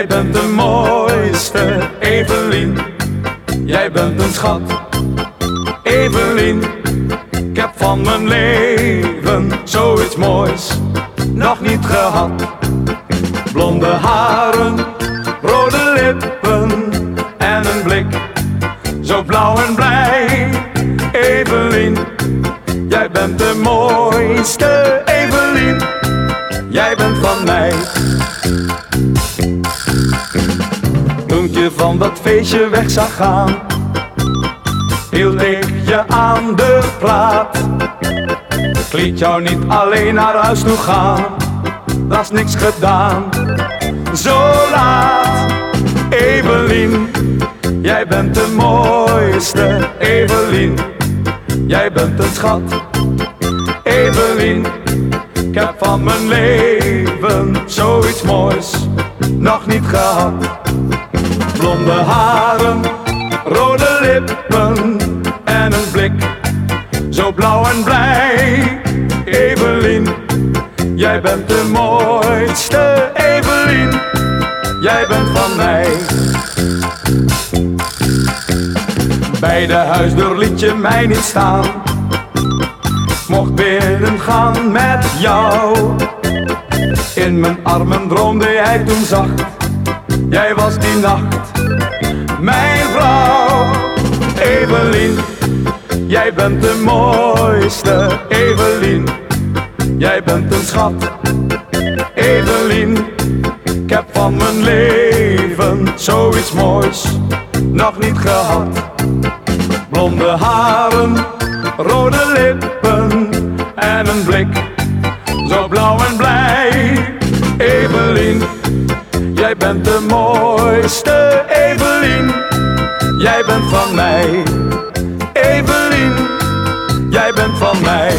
Jij bent de mooiste, Evelien. Jij bent een schat, Evelien. Ik heb van mijn leven zoiets moois nog niet gehad. Blonde haren, rode lippen en een blik zo blauw en blij. Evelien, jij bent de mooiste, Evelien. Jij bent van mij. Van dat feestje weg zag gaan, hield ik je aan de plaat. Ik liet jou niet alleen naar huis toe gaan, dat is niks gedaan. Zo laat, Evelien, jij bent de mooiste, Evelien. Jij bent een schat, Evelien. Ik heb van mijn leven zoiets moois nog niet gehad. Blonde haren, rode lippen en een blik zo blauw en blij. Evelien, jij bent de mooiste, Evelien. Jij bent van mij. Bij de huisdeur liet je mij niet staan. Mocht binnen gaan met jou. In mijn armen droomde jij toen zacht. Jij was die nacht mijn vrouw. Evelien, jij bent de mooiste. Evelien, jij bent een schat. Evelien, ik heb van mijn leven zoiets moois nog niet gehad. Blonde haren, rode lippen en een blik jij bent de mooiste, Evelien. Jij bent van mij, Evelien. Jij bent van mij.